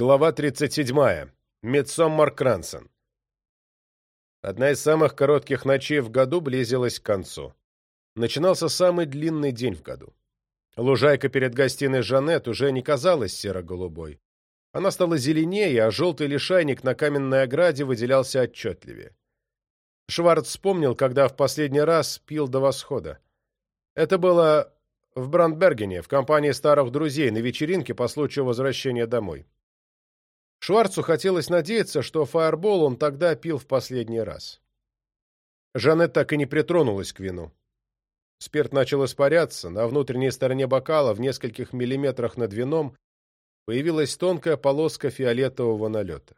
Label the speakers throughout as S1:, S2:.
S1: Глава 37. Медсоммар Крансен. Одна из самых коротких ночей в году близилась к концу. Начинался самый длинный день в году. Лужайка перед гостиной Жанет уже не казалась серо-голубой. Она стала зеленее, а желтый лишайник на каменной ограде выделялся отчетливее. Шварц вспомнил, когда в последний раз пил до восхода. Это было в Брандбергене, в компании старых друзей, на вечеринке по случаю возвращения домой. Шварцу хотелось надеяться, что фаербол он тогда пил в последний раз. Жанет так и не притронулась к вину. Спирт начал испаряться, на внутренней стороне бокала, в нескольких миллиметрах над вином, появилась тонкая полоска фиолетового налета.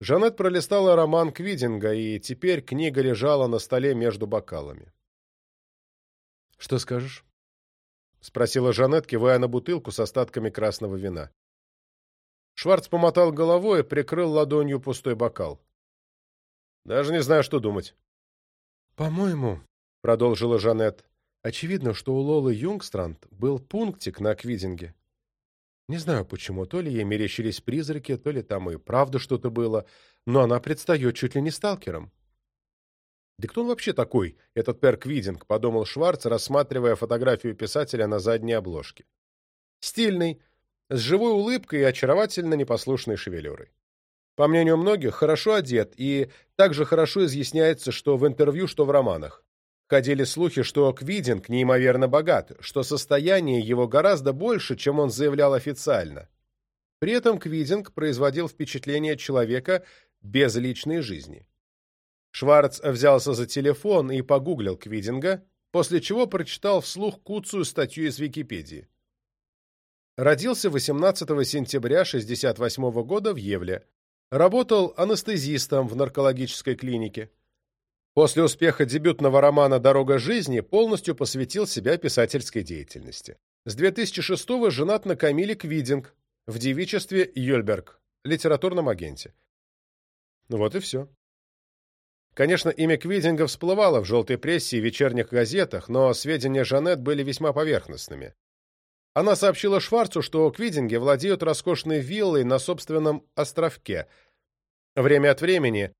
S1: Жанет пролистала роман Квидинга, и теперь книга лежала на столе между бокалами. «Что скажешь?» — спросила Жанет, кивая на бутылку с остатками красного вина. Шварц помотал головой и прикрыл ладонью пустой бокал. «Даже не знаю, что думать». «По-моему», — продолжила Жанет, — «очевидно, что у Лолы Юнгстранд был пунктик на квидинге. Не знаю почему, то ли ей мерещились призраки, то ли там и правда что-то было, но она предстает чуть ли не сталкером». «Да кто он вообще такой, этот перквидинг, подумал Шварц, рассматривая фотографию писателя на задней обложке. «Стильный» с живой улыбкой и очаровательно непослушной шевелюрой. По мнению многих, хорошо одет и также хорошо изъясняется, что в интервью, что в романах. Ходили слухи, что Квидинг неимоверно богат, что состояние его гораздо больше, чем он заявлял официально. При этом Квидинг производил впечатление человека без личной жизни. Шварц взялся за телефон и погуглил Квидинга, после чего прочитал вслух куцую статью из Википедии. Родился 18 сентября 1968 года в Евле. Работал анестезистом в наркологической клинике. После успеха дебютного романа «Дорога жизни» полностью посвятил себя писательской деятельности. С 2006-го женат на Камиле Квидинг в девичестве Йольберг, литературном агенте. Ну вот и все. Конечно, имя Квидинга всплывало в желтой прессе и вечерних газетах, но сведения Жанет были весьма поверхностными. Она сообщила Шварцу, что Квидинги владеют роскошной виллой на собственном островке. Время от времени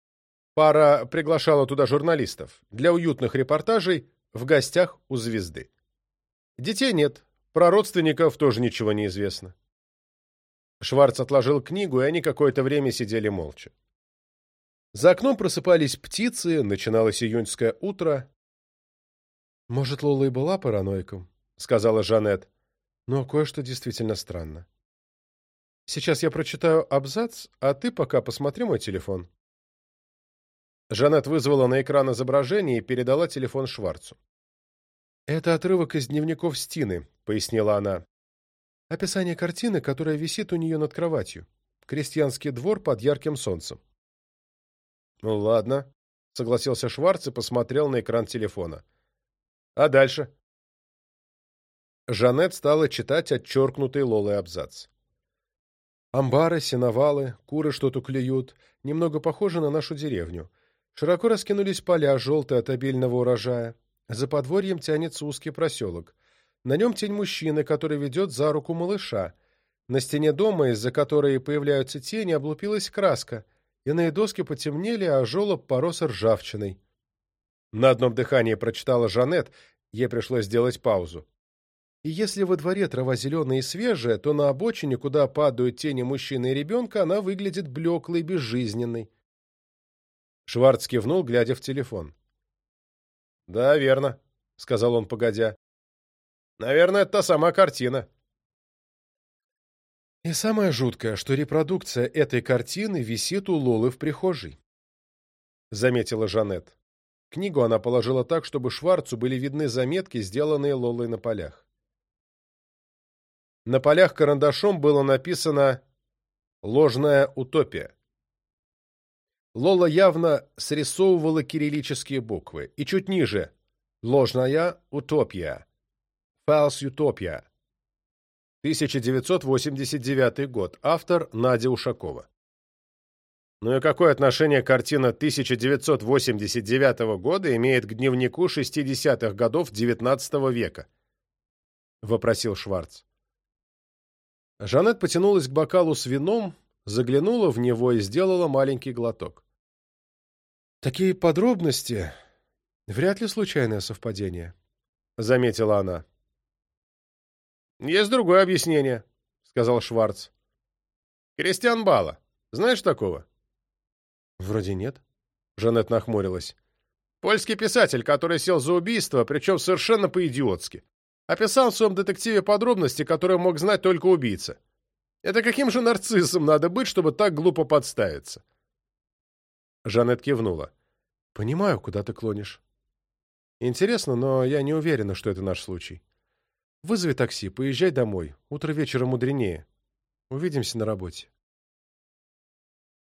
S1: пара приглашала туда журналистов для уютных репортажей в гостях у звезды. Детей нет, про родственников тоже ничего не известно. Шварц отложил книгу, и они какое-то время сидели молча. За окном просыпались птицы, начиналось июньское утро. «Может, Лола и была параноиком?» — сказала Жанет. Но кое-что действительно странно. Сейчас я прочитаю абзац, а ты пока посмотри мой телефон. Жанет вызвала на экран изображение и передала телефон Шварцу. «Это отрывок из дневников Стины», — пояснила она. «Описание картины, которая висит у нее над кроватью. Крестьянский двор под ярким солнцем». «Ну ладно», — согласился Шварц и посмотрел на экран телефона. «А дальше?» Жанет стала читать отчеркнутый Лолой абзац. Амбары, сеновалы, куры что-то клюют, немного похоже на нашу деревню. Широко раскинулись поля, желтые от обильного урожая. За подворьем тянется узкий проселок. На нем тень мужчины, который ведет за руку малыша. На стене дома, из-за которой появляются тени, облупилась краска. Иные доски потемнели, а желоб порос ржавчиной. На одном дыхании прочитала Жанет, ей пришлось сделать паузу. И Если во дворе трава зеленая и свежая, то на обочине, куда падают тени мужчины и ребенка, она выглядит блеклой, безжизненной. Шварц кивнул, глядя в телефон. «Да, верно», — сказал он, погодя. «Наверное, это та сама картина». И самое жуткое, что репродукция этой картины висит у Лолы в прихожей, — заметила Жанет. Книгу она положила так, чтобы Шварцу были видны заметки, сделанные Лолой на полях. На полях карандашом было написано «Ложная утопия». Лола явно срисовывала кириллические буквы. И чуть ниже «Ложная утопия». «Фалс утопия». 1989 год. Автор Надя Ушакова. Ну и какое отношение картина 1989 года имеет к дневнику 60-х годов XIX века? Вопросил Шварц. Жанет потянулась к бокалу с вином, заглянула в него и сделала маленький глоток. «Такие подробности — вряд ли случайное совпадение», — заметила она.
S2: «Есть другое объяснение», — сказал Шварц. «Кристиан Бала. Знаешь такого?»
S1: «Вроде нет», — Жанет нахмурилась.
S2: «Польский писатель, который сел за убийство, причем совершенно по-идиотски описал в своем детективе подробности, которые мог знать только убийца. Это каким же нарциссом надо быть, чтобы так глупо подставиться?»
S1: Жанет кивнула. «Понимаю, куда ты клонишь. Интересно, но я не уверена, что это наш случай. Вызови такси, поезжай домой. Утро вечера мудренее. Увидимся на работе».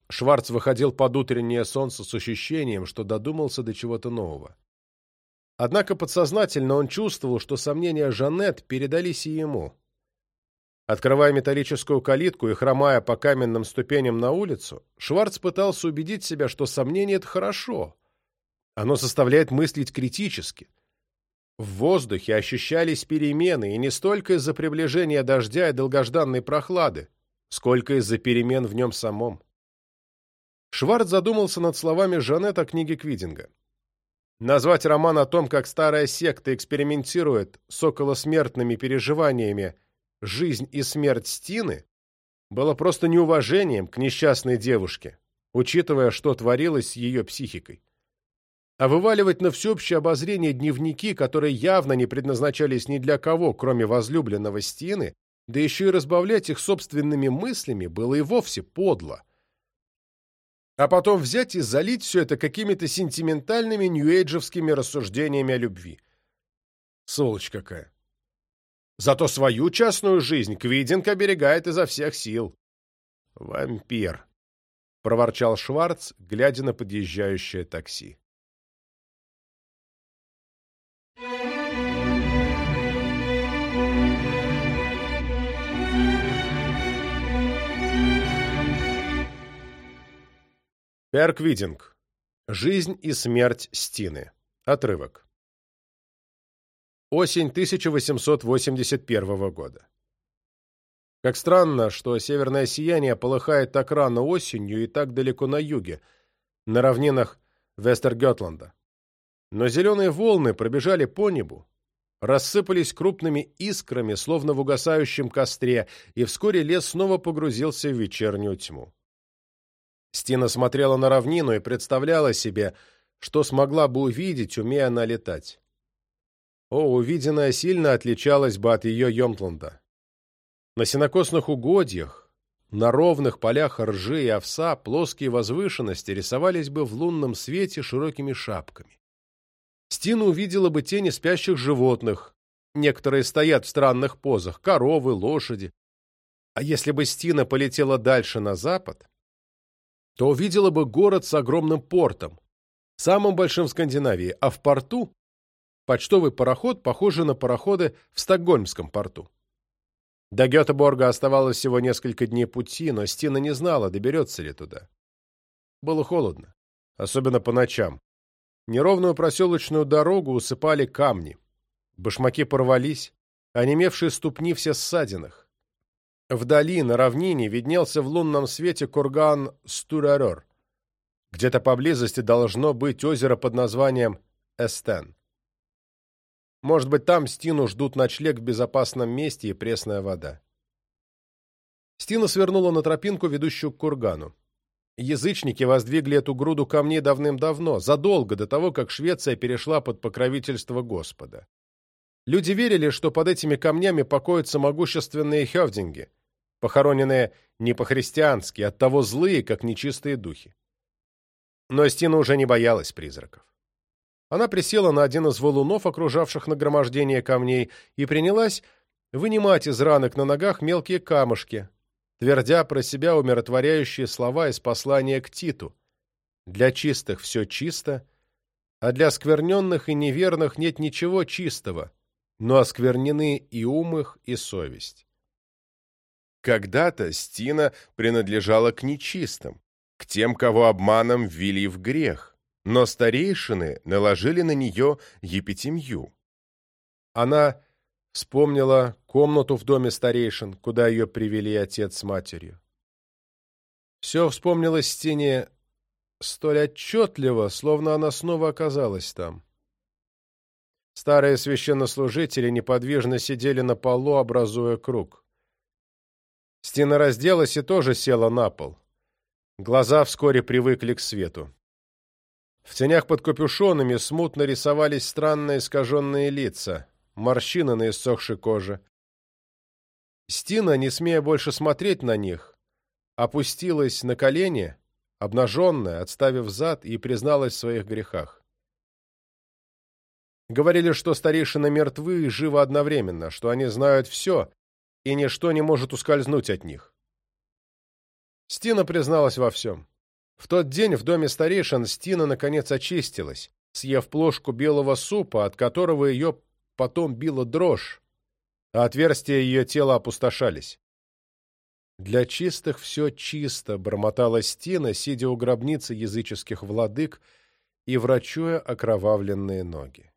S1: Шварц выходил под утреннее солнце с ощущением, что додумался до чего-то нового. Однако подсознательно он чувствовал, что сомнения Жанет передались и ему. Открывая металлическую калитку и хромая по каменным ступеням на улицу, Шварц пытался убедить себя, что сомнение — это хорошо. Оно заставляет мыслить критически. В воздухе ощущались перемены, и не столько из-за приближения дождя и долгожданной прохлады, сколько из-за перемен в нем самом. Шварц задумался над словами Жанет о книге Квидинга. Назвать роман о том, как старая секта экспериментирует с околосмертными переживаниями «Жизнь и смерть Стины» было просто неуважением к несчастной девушке, учитывая, что творилось с ее психикой. А вываливать на всеобщее обозрение дневники, которые явно не предназначались ни для кого, кроме возлюбленного Стины, да еще и разбавлять их собственными мыслями, было и вовсе подло а потом взять и залить все это какими-то сентиментальными ньюэйджевскими рассуждениями о любви. Сволочь какая. Зато свою частную жизнь Квидинг оберегает изо всех сил. «Вампир», — проворчал Шварц, глядя на подъезжающее такси. Перквидинг. Жизнь и смерть Стины. Отрывок. Осень 1881 года. Как странно, что северное сияние полыхает так рано осенью и так далеко на юге, на равнинах Вестергетланда. Но зеленые волны пробежали по небу, рассыпались крупными искрами, словно в угасающем костре, и вскоре лес снова погрузился в вечернюю тьму. Стина смотрела на равнину и представляла себе, что смогла бы увидеть, умея она летать. О, увиденное сильно отличалось бы от ее Йомтланда. На сенокосных угодьях, на ровных полях ржи и овса плоские возвышенности рисовались бы в лунном свете широкими шапками. Стина увидела бы тени спящих животных, некоторые стоят в странных позах, коровы, лошади. А если бы Стина полетела дальше на запад, то увидела бы город с огромным портом, самым большим в Скандинавии, а в порту почтовый пароход похожий на пароходы в Стокгольмском порту. До Гетеборга оставалось всего несколько дней пути, но Стина не знала, доберется ли туда. Было холодно, особенно по ночам. Неровную проселочную дорогу усыпали камни. Башмаки порвались, онемевшие ступни все ссадинах. Вдали, на равнине, виднелся в лунном свете курган Стурарор. Где-то поблизости должно быть озеро под названием Эстен. Может быть, там Стину ждут ночлег в безопасном месте и пресная вода. Стина свернула на тропинку, ведущую к кургану. Язычники воздвигли эту груду камней давным-давно, задолго до того, как Швеция перешла под покровительство Господа. Люди верили, что под этими камнями покоятся могущественные хевдинги, похороненные не по-христиански, а оттого злые, как нечистые духи. Но Стина уже не боялась призраков. Она присела на один из валунов, окружавших нагромождение камней, и принялась вынимать из ранок на ногах мелкие камушки, твердя про себя умиротворяющие слова из послания к Титу. «Для чистых все чисто, а для скверненных и неверных нет ничего чистого, но осквернены и ум их, и совесть». Когда-то Стина принадлежала к нечистым, к тем, кого обманом ввели в грех, но старейшины наложили на нее епитемью. Она вспомнила комнату в доме старейшин, куда ее привели отец с матерью. Все вспомнилось Стине столь отчетливо, словно она снова оказалась там. Старые священнослужители неподвижно сидели на полу, образуя круг. Стена разделась и тоже села на пол. Глаза вскоре привыкли к свету. В тенях под капюшонами смутно рисовались странные искаженные лица, морщины на иссохшей коже. Стина, не смея больше смотреть на них, опустилась на колени, обнаженная, отставив зад, и призналась в своих грехах. Говорили, что старейшины мертвы и живы одновременно, что они знают все, и ничто не может ускользнуть от них. Стина призналась во всем. В тот день в доме старейшин Стина наконец очистилась, съев плошку белого супа, от которого ее потом била дрожь, а отверстия ее тела опустошались. «Для чистых все чисто», — бормотала Стина, сидя у гробницы языческих владык и врачуя окровавленные ноги.